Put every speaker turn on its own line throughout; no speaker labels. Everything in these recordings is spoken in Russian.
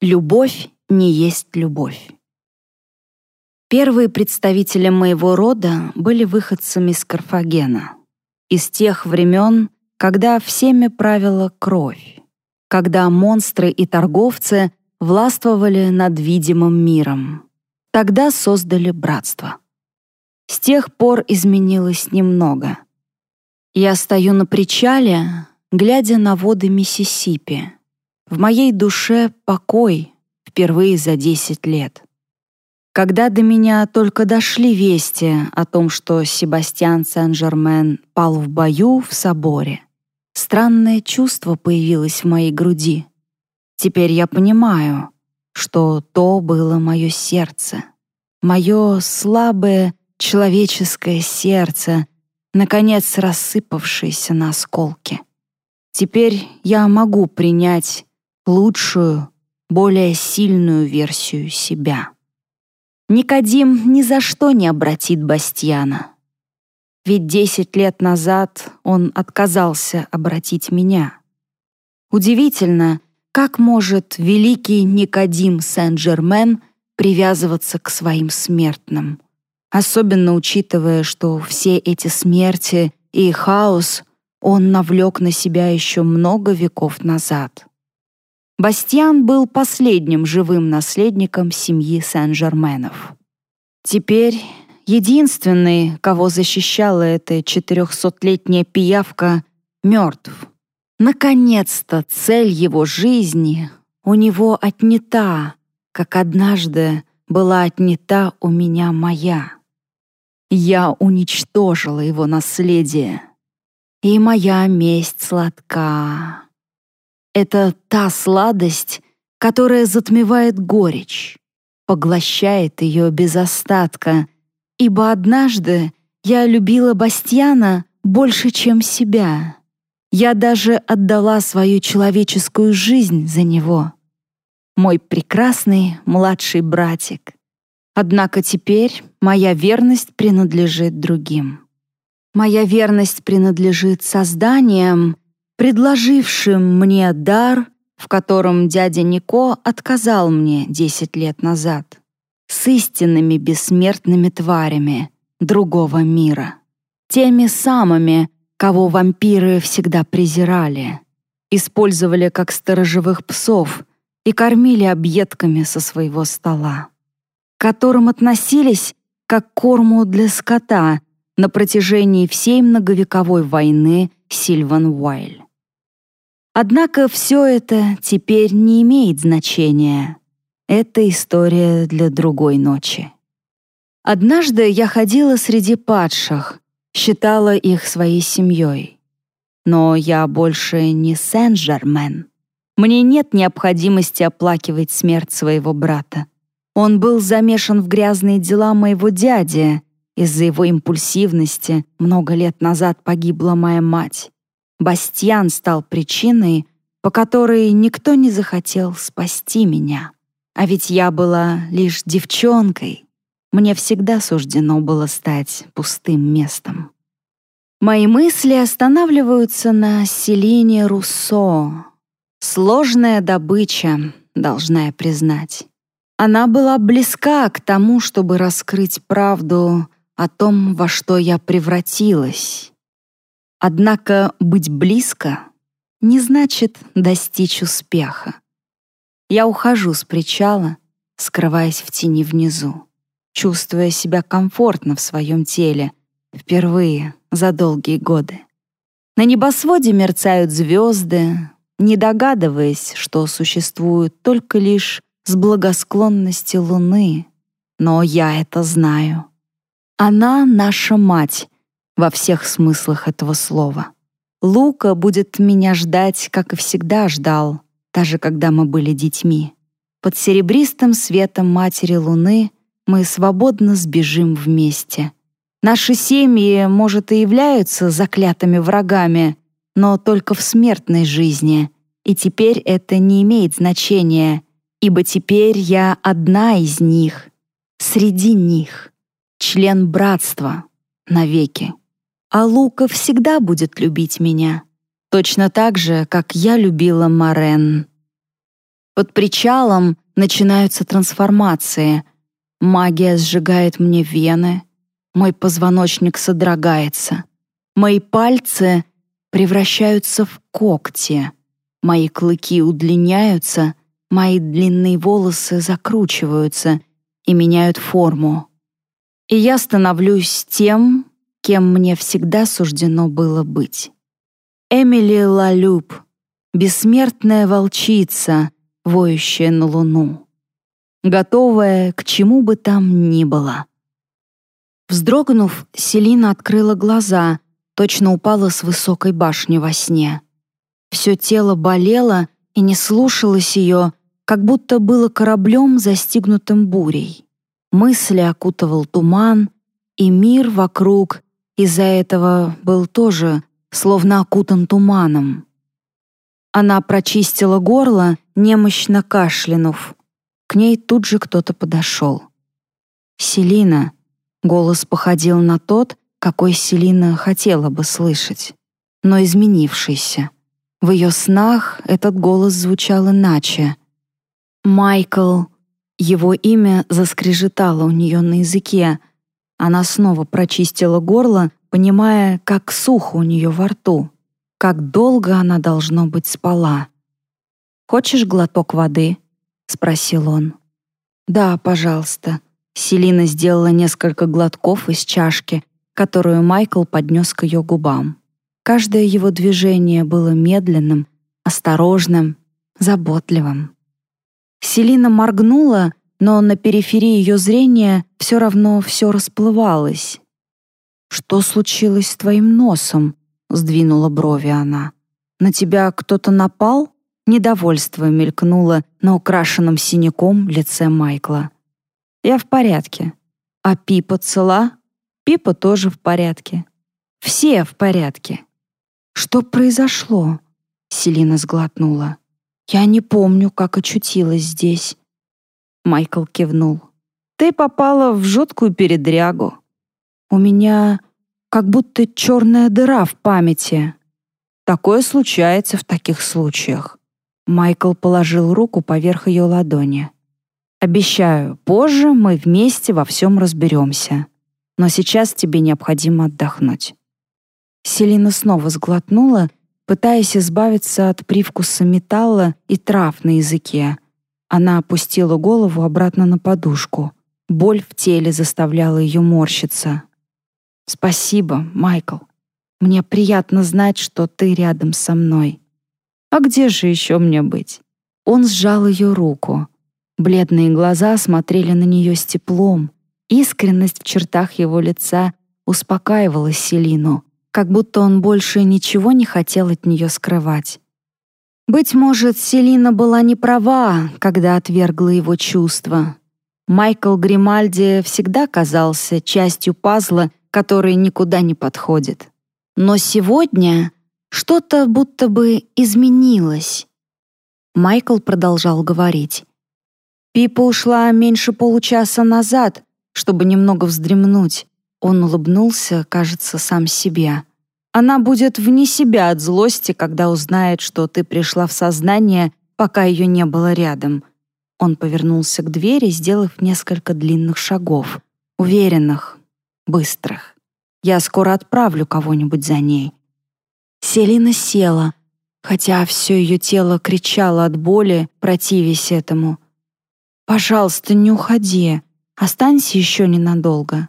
Любовь не есть любовь. Первые представители моего рода были выходцами из Карфагена, из тех времен, когда всеми правила кровь, когда монстры и торговцы властвовали над видимым миром. Тогда создали братство. С тех пор изменилось немного. Я стою на причале, глядя на воды Миссисипи. В моей душе покой впервые за 10 лет. Когда до меня только дошли вести о том, что Себастьян Сен-Жермен пал в бою в соборе, странное чувство появилось в моей груди. Теперь я понимаю, что то было мое сердце, мое слабое человеческое сердце, наконец рассыпавшееся на осколки. Теперь я могу принять лучшую, более сильную версию себя. Никодим ни за что не обратит Бастьяна. Ведь десять лет назад он отказался обратить меня. Удивительно, как может великий Никодим Сен-Жермен привязываться к своим смертным, особенно учитывая, что все эти смерти и хаос он навлек на себя еще много веков назад. Бастиан был последним живым наследником семьи Сен-Жерменов. Теперь единственный, кого защищала эта четырехсотлетняя пиявка, мертв. Наконец-то цель его жизни у него отнята, как однажды была отнята у меня моя. Я уничтожила его наследие, и моя месть сладка. Это та сладость, которая затмевает горечь, поглощает ее без остатка, ибо однажды я любила Бастьяна больше, чем себя. Я даже отдала свою человеческую жизнь за него. Мой прекрасный младший братик. Однако теперь моя верность принадлежит другим. Моя верность принадлежит созданиям, предложившим мне дар, в котором дядя Нико отказал мне десять лет назад, с истинными бессмертными тварями другого мира, теми самыми, кого вампиры всегда презирали, использовали как сторожевых псов и кормили объедками со своего стола, к которым относились как к корму для скота на протяжении всей многовековой войны Сильван Уайль. Однако все это теперь не имеет значения. Это история для другой ночи. Однажды я ходила среди падших, считала их своей семьей. Но я больше не Сен-Жермен. Мне нет необходимости оплакивать смерть своего брата. Он был замешан в грязные дела моего дяди. Из-за его импульсивности много лет назад погибла моя мать. Бастьян стал причиной, по которой никто не захотел спасти меня. А ведь я была лишь девчонкой. Мне всегда суждено было стать пустым местом. Мои мысли останавливаются на Селине Руссо. Сложная добыча, должна я признать. Она была близка к тому, чтобы раскрыть правду о том, во что я превратилась. Однако быть близко не значит достичь успеха. Я ухожу с причала, скрываясь в тени внизу, чувствуя себя комфортно в своем теле впервые за долгие годы. На небосводе мерцают звезды, не догадываясь, что существуют только лишь с благосклонности Луны. Но я это знаю. Она наша мать, во всех смыслах этого слова. Лука будет меня ждать, как и всегда ждал, даже когда мы были детьми. Под серебристым светом матери Луны мы свободно сбежим вместе. Наши семьи, может, и являются заклятыми врагами, но только в смертной жизни. И теперь это не имеет значения, ибо теперь я одна из них, среди них, член братства навеки. А Лука всегда будет любить меня, точно так же, как я любила Марен. Под причалом начинаются трансформации. Магия сжигает мне вены. Мой позвоночник содрогается. Мои пальцы превращаются в когти. Мои клыки удлиняются, мои длинные волосы закручиваются и меняют форму. И я становлюсь тем, кем мне всегда суждено было быть. Эмили Лалюб, бессмертная волчица, воющая на луну, готовая к чему бы там ни было. Вздрогнув, Селина открыла глаза, точно упала с высокой башни во сне. Все тело болело и не слушалось ее, как будто было кораблем, застигнутым бурей. Мысли окутывал туман, и мир вокруг из-за этого был тоже словно окутан туманом. Она прочистила горло, немощно кашлянув. К ней тут же кто-то подошел. «Селина», — голос походил на тот, какой Селина хотела бы слышать, но изменившийся. В ее снах этот голос звучал иначе. «Майкл», его имя заскрежетало у нее на языке. Она снова прочистила горло, понимая, как сухо у нее во рту, как долго она, должно быть, спала. «Хочешь глоток воды?» — спросил он. «Да, пожалуйста». Селина сделала несколько глотков из чашки, которую Майкл поднес к ее губам. Каждое его движение было медленным, осторожным, заботливым. Селина моргнула, но на периферии ее зрения все равно все расплывалось. «Что случилось с твоим носом?» — сдвинула брови она. «На тебя кто-то напал?» Недовольство мелькнуло на украшенном синяком лице Майкла. «Я в порядке. А Пипа цела?» «Пипа тоже в порядке. Все в порядке». «Что произошло?» — Селина сглотнула. «Я не помню, как очутилась здесь». Майкл кивнул. «Ты попала в жуткую передрягу. У меня как будто черная дыра в памяти. Такое случается в таких случаях». Майкл положил руку поверх ее ладони. «Обещаю, позже мы вместе во всем разберемся. Но сейчас тебе необходимо отдохнуть». Селина снова сглотнула пытаясь избавиться от привкуса металла и трав на языке. Она опустила голову обратно на подушку. Боль в теле заставляла ее морщиться. «Спасибо, Майкл. Мне приятно знать, что ты рядом со мной. А где же еще мне быть?» Он сжал ее руку. Бледные глаза смотрели на нее с теплом. Искренность в чертах его лица успокаивала Селину, как будто он больше ничего не хотел от нее скрывать. Быть может, Селина была не права, когда отвергла его чувства. Майкл Гримальди всегда казался частью пазла, который никуда не подходит. Но сегодня что-то будто бы изменилось. Майкл продолжал говорить. Пипа ушла меньше получаса назад, чтобы немного вздремнуть. Он улыбнулся, кажется, сам себе. Она будет вне себя от злости, когда узнает, что ты пришла в сознание, пока ее не было рядом. Он повернулся к двери, сделав несколько длинных шагов. Уверенных, быстрых. Я скоро отправлю кого-нибудь за ней. Селина села, хотя все ее тело кричало от боли, противясь этому. «Пожалуйста, не уходи. Останься еще ненадолго».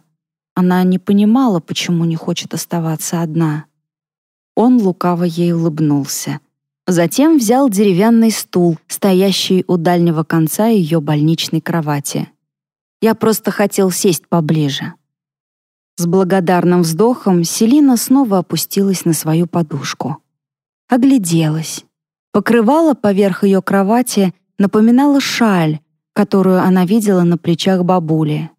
Она не понимала, почему не хочет оставаться одна. Он лукаво ей улыбнулся. Затем взял деревянный стул, стоящий у дальнего конца ее больничной кровати. Я просто хотел сесть поближе. С благодарным вздохом Селина снова опустилась на свою подушку. Огляделась. Покрывало поверх ее кровати напоминало шаль, которую она видела на плечах бабули.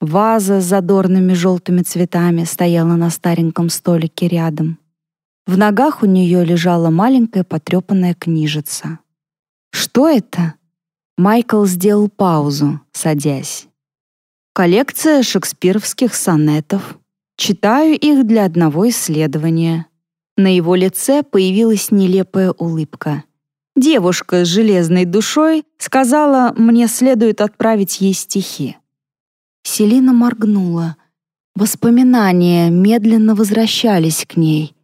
Ваза с задорными желтыми цветами стояла на стареньком столике рядом. В ногах у нее лежала маленькая потрепанная книжица. «Что это?» Майкл сделал паузу, садясь. «Коллекция шекспировских сонетов. Читаю их для одного исследования». На его лице появилась нелепая улыбка. девушка с железной душой, сказала, мне следует отправить ей стихи. Селина моргнула. Воспоминания медленно возвращались к ней.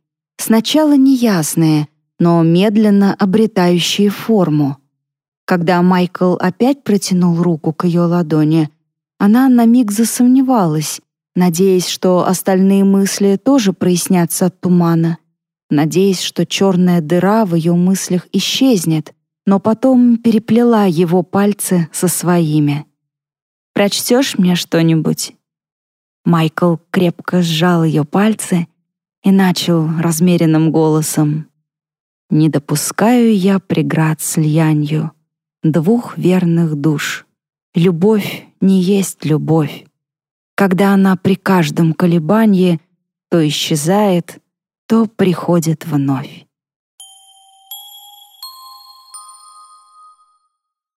Сначала неясные, но медленно обретающие форму. Когда Майкл опять протянул руку к ее ладони, она на миг засомневалась, надеясь, что остальные мысли тоже прояснятся от тумана, надеясь, что черная дыра в ее мыслях исчезнет, но потом переплела его пальцы со своими. «Прочтешь мне что-нибудь?» Майкл крепко сжал ее пальцы и начал размеренным голосом. «Не допускаю я преград слиянью двух верных душ. Любовь не есть любовь. Когда она при каждом колебании то исчезает, то приходит вновь.